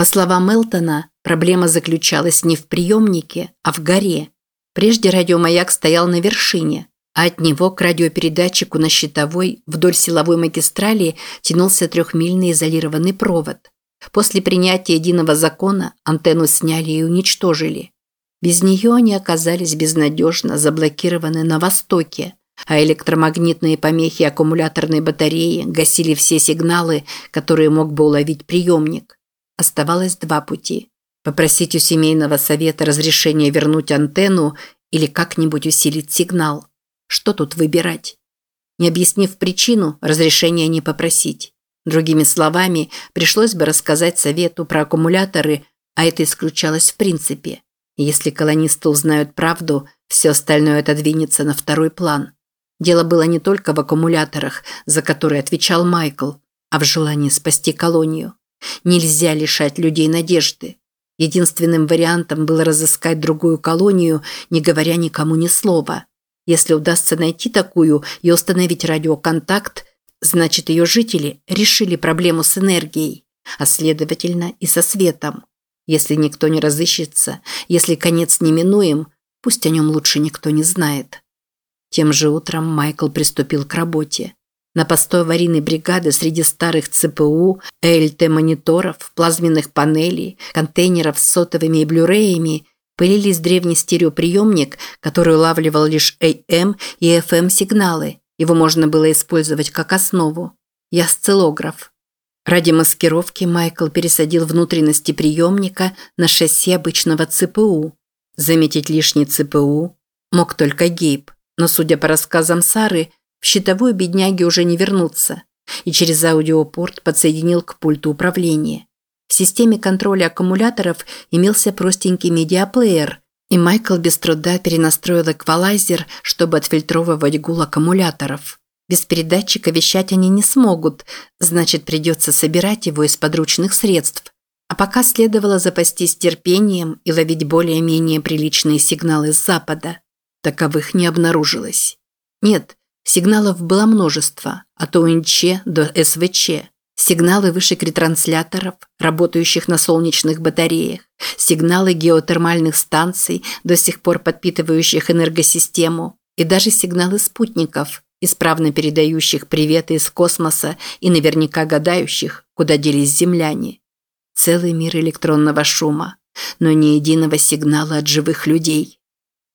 По словам Элтона, проблема заключалась не в приемнике, а в горе. Прежде радиомаяк стоял на вершине, а от него к радиопередатчику на щитовой вдоль силовой магистрали тянулся трехмильный изолированный провод. После принятия единого закона антенну сняли и уничтожили. Без нее они оказались безнадежно заблокированы на востоке, а электромагнитные помехи аккумуляторной батареи гасили все сигналы, которые мог бы уловить приемник. Оставалось два пути. Попросить у семейного совета разрешения вернуть антенну или как-нибудь усилить сигнал. Что тут выбирать? Не объяснив причину, разрешения не попросить. Другими словами, пришлось бы рассказать совету про аккумуляторы, а это исключалось в принципе. Если колонисты узнают правду, все остальное отодвинется на второй план. Дело было не только в аккумуляторах, за которые отвечал Майкл, а в желании спасти колонию. Нельзя лишать людей надежды. Единственным вариантом было разыскать другую колонию, не говоря никому ни слова. Если удастся найти такую и установить радиоконтакт, значит ее жители решили проблему с энергией, а следовательно и со светом. Если никто не разыщется, если конец неминуем, пусть о нем лучше никто не знает. Тем же утром Майкл приступил к работе. На посту аварийной бригады среди старых ЦПУ, ЭЛТ-мониторов, плазменных панелей, контейнеров с сотовыми и блюреями пылились древний стереоприемник, который улавливал лишь AM и FM сигналы. Его можно было использовать как основу. И осциллограф. Ради маскировки Майкл пересадил внутренности приемника на шасси обычного ЦПУ. Заметить лишний ЦПУ мог только Гейб, но, судя по рассказам Сары, в щитовую бедняги уже не вернуться, и через аудиопорт подсоединил к пульту управления. В системе контроля аккумуляторов имелся простенький медиаплеер, и Майкл без труда перенастроил эквалайзер, чтобы отфильтровывать гул аккумуляторов. Без передатчика вещать они не смогут, значит, придется собирать его из подручных средств. А пока следовало запастись терпением и ловить более-менее приличные сигналы с запада. Таковых не обнаружилось. Нет, сигналов было множество, от ОНЧ до СВЧ. Сигналы вышек ретрансляторов, работающих на солнечных батареях, сигналы геотермальных станций, до сих пор подпитывающих энергосистему, и даже сигналы спутников, исправно передающих приветы из космоса и наверняка гадающих, куда делись земляне. Целый мир электронного шума, но ни единого сигнала от живых людей.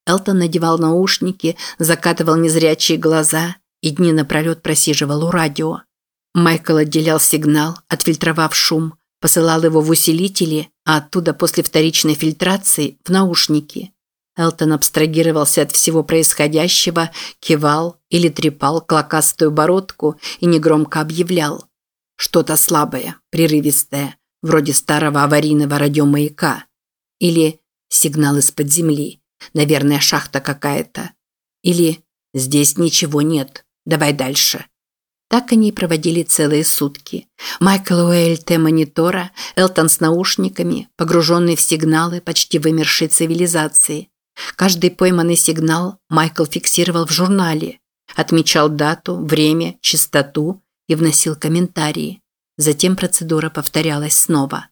Элтон надевал наушники, закатывал незрячие глаза и дни напролет просиживал у радио. Майкл отделял сигнал, отфильтровав шум, посылал его в усилители, а оттуда после вторичной фильтрации в наушники. Элтон абстрагировался от всего происходящего, кивал или трепал клокастую бородку и негромко объявлял. Что-то слабое, прерывистое, вроде старого аварийного радиомаяка. Или сигнал из-под земли. Наверное, шахта какая-то. Или здесь ничего нет. Давай дальше. Так они и проводили целые сутки. Майкл у ЭЛТ-монитора, Элтон с наушниками, погруженный в сигналы почти вымершей цивилизации. Каждый пойманный сигнал Майкл фиксировал в журнале, отмечал дату, время, частоту и вносил комментарии. Затем процедура повторялась снова.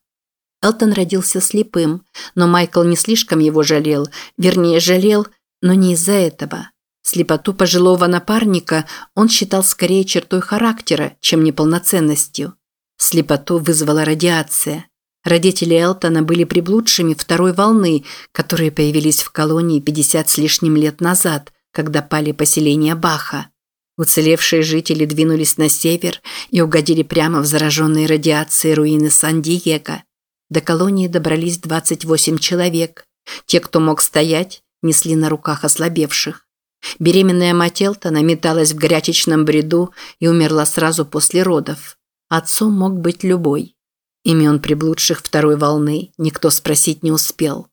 Элтон родился слепым, но Майкл не слишком его жалел, вернее, жалел, но не из-за этого. Слепоту пожилого напарника он считал скорее чертой характера, чем неполноценностью. Слепоту вызвала радиация. Родители Элтона были приблудшими второй волны, которые появились в колонии 50 с лишним лет назад, когда пали поселения Баха. Уцелевшие жители двинулись на север и угодили прямо в зараженные радиацией руины Сан-Диего. До колонии добрались 28 человек. Те, кто мог стоять, несли на руках ослабевших. Беременная мать Элтона металась в горячечном бреду и умерла сразу после родов. Отцом мог быть любой. Имен приблудших второй волны никто спросить не успел.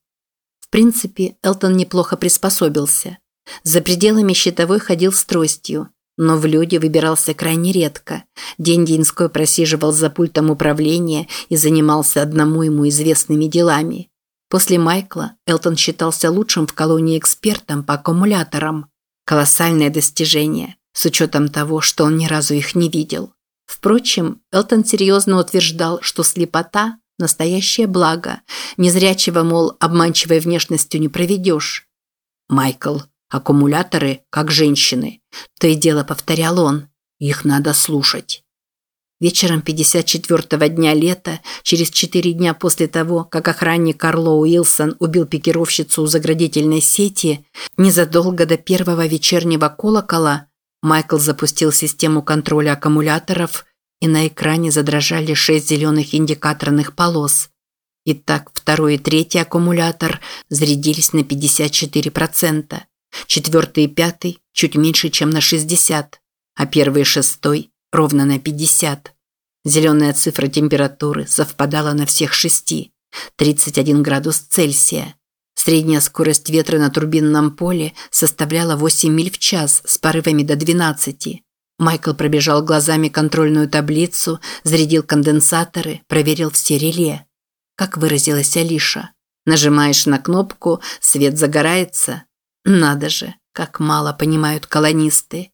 В принципе, Элтон неплохо приспособился. За пределами щитовой ходил с тростью, но в люди выбирался крайне редко. День-деньской просиживал за пультом управления и занимался одному ему известными делами. После Майкла Элтон считался лучшим в колонии экспертом по аккумуляторам. Колоссальное достижение, с учетом того, что он ни разу их не видел. Впрочем, Элтон серьезно утверждал, что слепота – Настоящее благо. Незрячего, мол, обманчивой внешностью не проведешь. Майкл, аккумуляторы, как женщины. То и дело повторял он. Их надо слушать. Вечером 54-го дня лета, через четыре дня после того, как охранник Карло Уилсон убил пикировщицу у заградительной сети, незадолго до первого вечернего колокола, Майкл запустил систему контроля аккумуляторов, и на экране задрожали шесть зеленых индикаторных полос. Итак, второй и третий аккумулятор зарядились на 54%, четвертый и пятый – чуть меньше, чем на 60%, а первый и шестой ровно на 50. Зеленая цифра температуры совпадала на всех шести – 31 градус Цельсия. Средняя скорость ветра на турбинном поле составляла 8 миль в час с порывами до 12. Майкл пробежал глазами контрольную таблицу, зарядил конденсаторы, проверил все реле. Как выразилась Алиша. Нажимаешь на кнопку, свет загорается. Надо же, как мало понимают колонисты.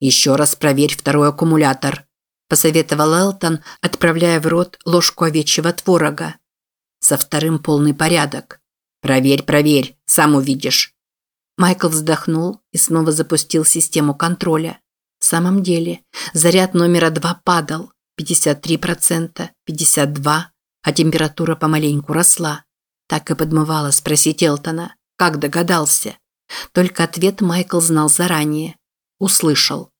«Еще раз проверь второй аккумулятор», – посоветовал Элтон, отправляя в рот ложку овечьего творога. Со вторым полный порядок. «Проверь, проверь, сам увидишь». Майкл вздохнул и снова запустил систему контроля. В самом деле, заряд номера два падал. 53%, 52%, а температура помаленьку росла. Так и подмывало спросить Элтона, как догадался. Только ответ Майкл знал заранее. Услышал.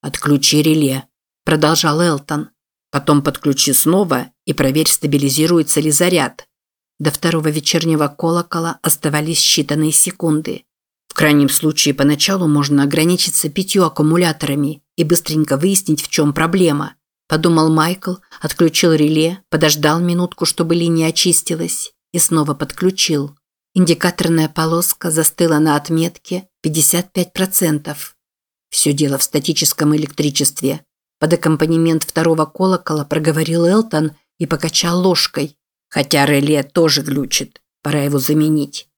«Отключи реле», – продолжал Элтон. «Потом подключи снова и проверь, стабилизируется ли заряд». До второго вечернего колокола оставались считанные секунды. В крайнем случае, поначалу можно ограничиться пятью аккумуляторами и быстренько выяснить, в чем проблема. Подумал Майкл, отключил реле, подождал минутку, чтобы линия очистилась, и снова подключил. Индикаторная полоска застыла на отметке 55%. Все дело в статическом электричестве. Под аккомпанемент второго колокола проговорил Элтон и покачал ложкой. Хотя реле тоже глючит. Пора его заменить.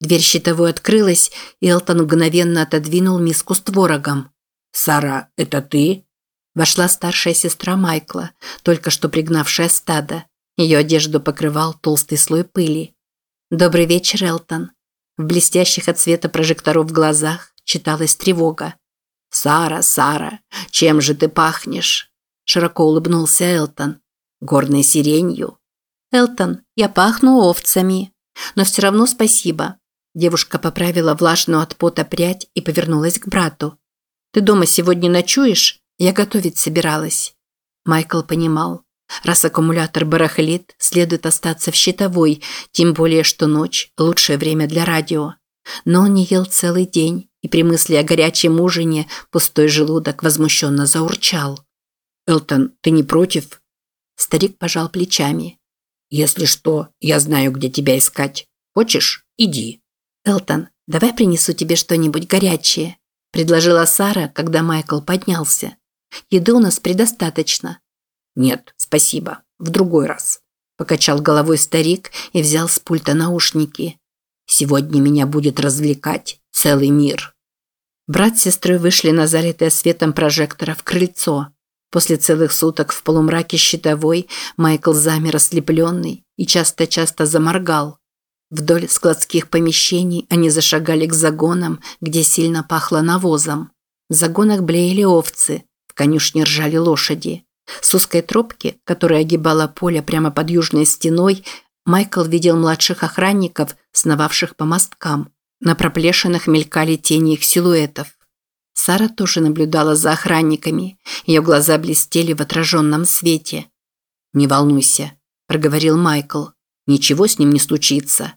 Дверь щитовой открылась, и Элтон мгновенно отодвинул миску с творогом. «Сара, это ты?» Вошла старшая сестра Майкла, только что пригнавшая стадо. Ее одежду покрывал толстый слой пыли. «Добрый вечер, Элтон». В блестящих от света прожекторов глазах читалась тревога. «Сара, Сара, чем же ты пахнешь?» Широко улыбнулся Элтон. «Горной сиренью?» «Элтон, я пахну овцами. Но все равно спасибо». Девушка поправила влажную от пота прядь и повернулась к брату. «Ты дома сегодня ночуешь? Я готовить собиралась». Майкл понимал. Раз аккумулятор барахлит, следует остаться в щитовой, тем более, что ночь – лучшее время для радио. Но он не ел целый день и при мысли о горячем ужине пустой желудок возмущенно заурчал. «Элтон, ты не против?» Старик пожал плечами. «Если что, я знаю, где тебя искать. Хочешь? Иди». «Элтон, давай принесу тебе что-нибудь горячее», предложила Сара, когда Майкл поднялся. «Еды у нас предостаточно». «Нет, спасибо. В другой раз», покачал головой старик и взял с пульта наушники. «Сегодня меня будет развлекать целый мир. Брат с сестрой вышли на залитое светом прожектора в крыльцо. После целых суток в полумраке щитовой Майкл замер ослепленный и часто-часто заморгал. Вдоль складских помещений они зашагали к загонам, где сильно пахло навозом. В загонах блеяли овцы, в конюшне ржали лошади. С узкой тропки, которая огибала поле прямо под южной стеной, Майкл видел младших охранников, сновавших по мосткам. На проплешинах мелькали тени их силуэтов. Сара тоже наблюдала за охранниками. Ее глаза блестели в отраженном свете. «Не волнуйся», – проговорил Майкл. «Ничего с ним не случится».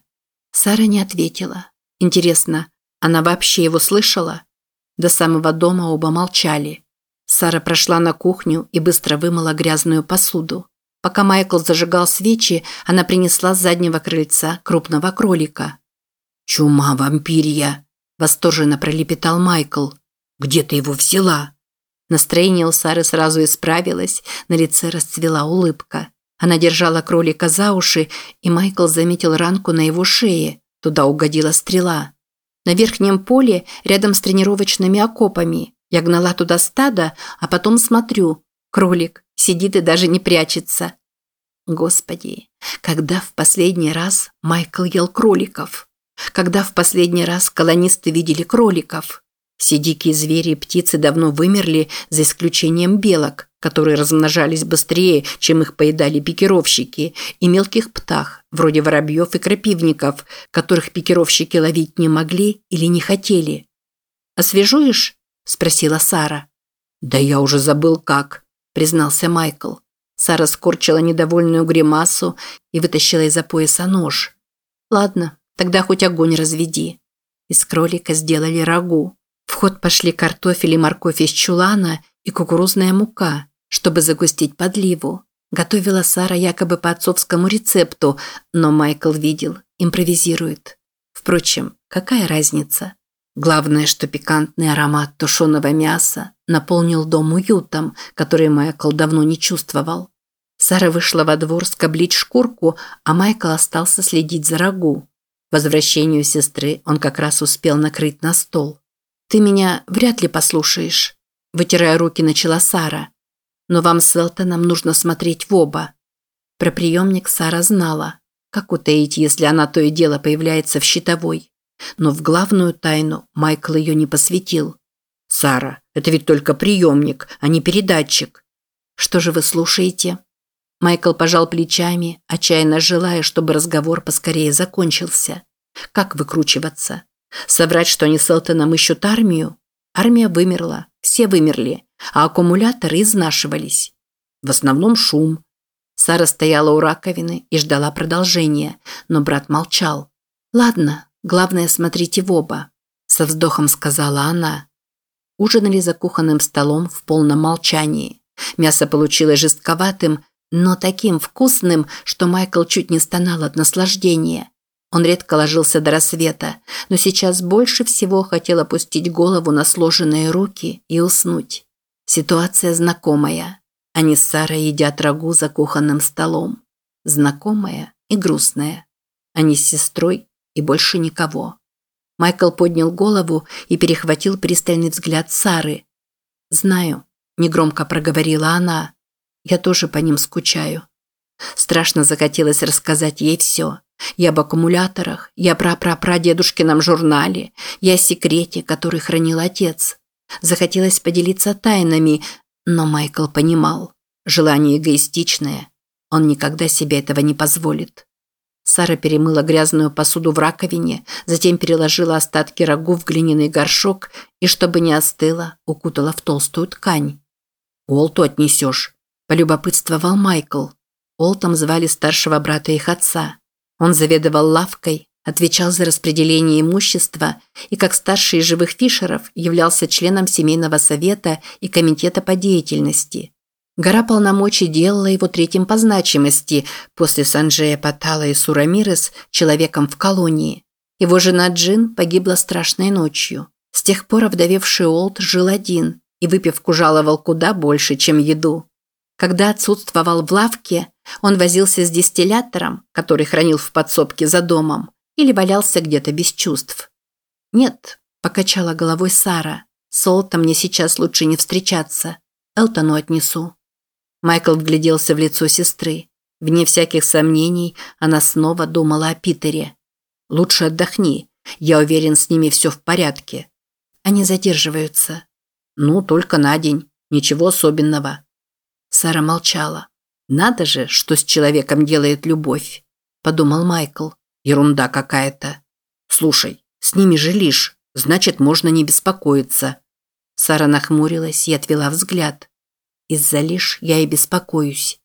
Сара не ответила. Интересно, она вообще его слышала? До самого дома оба молчали. Сара прошла на кухню и быстро вымыла грязную посуду. Пока Майкл зажигал свечи, она принесла с заднего крыльца крупного кролика. «Чума вампирья!» – восторженно пролепетал Майкл. «Где ты его взяла?» Настроение у Сары сразу исправилось, на лице расцвела улыбка. Она держала кролика за уши, и Майкл заметил ранку на его шее. Туда угодила стрела. На верхнем поле, рядом с тренировочными окопами. Я гнала туда стадо, а потом смотрю. Кролик сидит и даже не прячется. Господи, когда в последний раз Майкл ел кроликов? Когда в последний раз колонисты видели кроликов? Все дикие звери и птицы давно вымерли, за исключением белок, которые размножались быстрее, чем их поедали пикировщики, и мелких птах, вроде воробьев и крапивников, которых пикировщики ловить не могли или не хотели. «Освежуешь?» – спросила Сара. «Да я уже забыл как», – признался Майкл. Сара скорчила недовольную гримасу и вытащила из-за пояса нож. «Ладно, тогда хоть огонь разведи». Из кролика сделали рагу. В ход пошли картофель и морковь из чулана и кукурузная мука, чтобы загустить подливу. Готовила Сара якобы по отцовскому рецепту, но Майкл видел, импровизирует. Впрочем, какая разница? Главное, что пикантный аромат тушеного мяса наполнил дом уютом, который Майкл давно не чувствовал. Сара вышла во двор скоблить шкурку, а Майкл остался следить за рагу. Возвращению сестры он как раз успел накрыть на стол. «Ты меня вряд ли послушаешь», – вытирая руки, начала Сара. «Но вам с Элтоном нужно смотреть в оба». Про приемник Сара знала. Как утаить, если она то и дело появляется в щитовой? Но в главную тайну Майкл ее не посвятил. «Сара, это ведь только приемник, а не передатчик». «Что же вы слушаете?» Майкл пожал плечами, отчаянно желая, чтобы разговор поскорее закончился. Как выкручиваться? Соврать, что они с Элтоном ищут армию? Армия вымерла, все вымерли, а аккумуляторы изнашивались. В основном шум. Сара стояла у раковины и ждала продолжения, но брат молчал. «Ладно, главное, смотрите в оба», – со вздохом сказала она. Ужинали за кухонным столом в полном молчании. Мясо получилось жестковатым, но таким вкусным, что Майкл чуть не стонал от наслаждения. Он редко ложился до рассвета, но сейчас больше всего хотел опустить голову на сложенные руки и уснуть. Ситуация знакомая. Они с Сарой едят рагу за кухонным столом. Знакомая и грустная. Они с сестрой и больше никого. Майкл поднял голову и перехватил пристальный взгляд Сары. «Знаю», – негромко проговорила она. «Я тоже по ним скучаю». Страшно захотелось рассказать ей все. Я об аккумуляторах, я про прапрадедушкином журнале, я о секрете, который хранил отец. Захотелось поделиться тайнами, но Майкл понимал. Желание эгоистичное. Он никогда себе этого не позволит. Сара перемыла грязную посуду в раковине, затем переложила остатки рагу в глиняный горшок и, чтобы не остыло, укутала в толстую ткань. «Уолту отнесешь», – полюбопытствовал Майкл. Олтом звали старшего брата их отца. Он заведовал лавкой, отвечал за распределение имущества и, как старший из живых фишеров, являлся членом семейного совета и комитета по деятельности. Гора полномочий делала его третьим по значимости после Санджея Патала и Сурамирес человеком в колонии. Его жена Джин погибла страшной ночью. С тех пор овдовевший Олд жил один и выпивку жаловал куда больше, чем еду. Когда отсутствовал в лавке, он возился с дистиллятором, который хранил в подсобке за домом, или валялся где-то без чувств. «Нет», – покачала головой Сара, – «с Олтом мне сейчас лучше не встречаться. Элтону отнесу». Майкл вгляделся в лицо сестры. Вне всяких сомнений, она снова думала о Питере. «Лучше отдохни. Я уверен, с ними все в порядке». Они задерживаются. «Ну, только на день. Ничего особенного». Сара молчала. «Надо же, что с человеком делает любовь», – подумал Майкл. «Ерунда какая-то. Слушай, с ними же лишь, значит, можно не беспокоиться». Сара нахмурилась и отвела взгляд. «Из-за лишь я и беспокоюсь».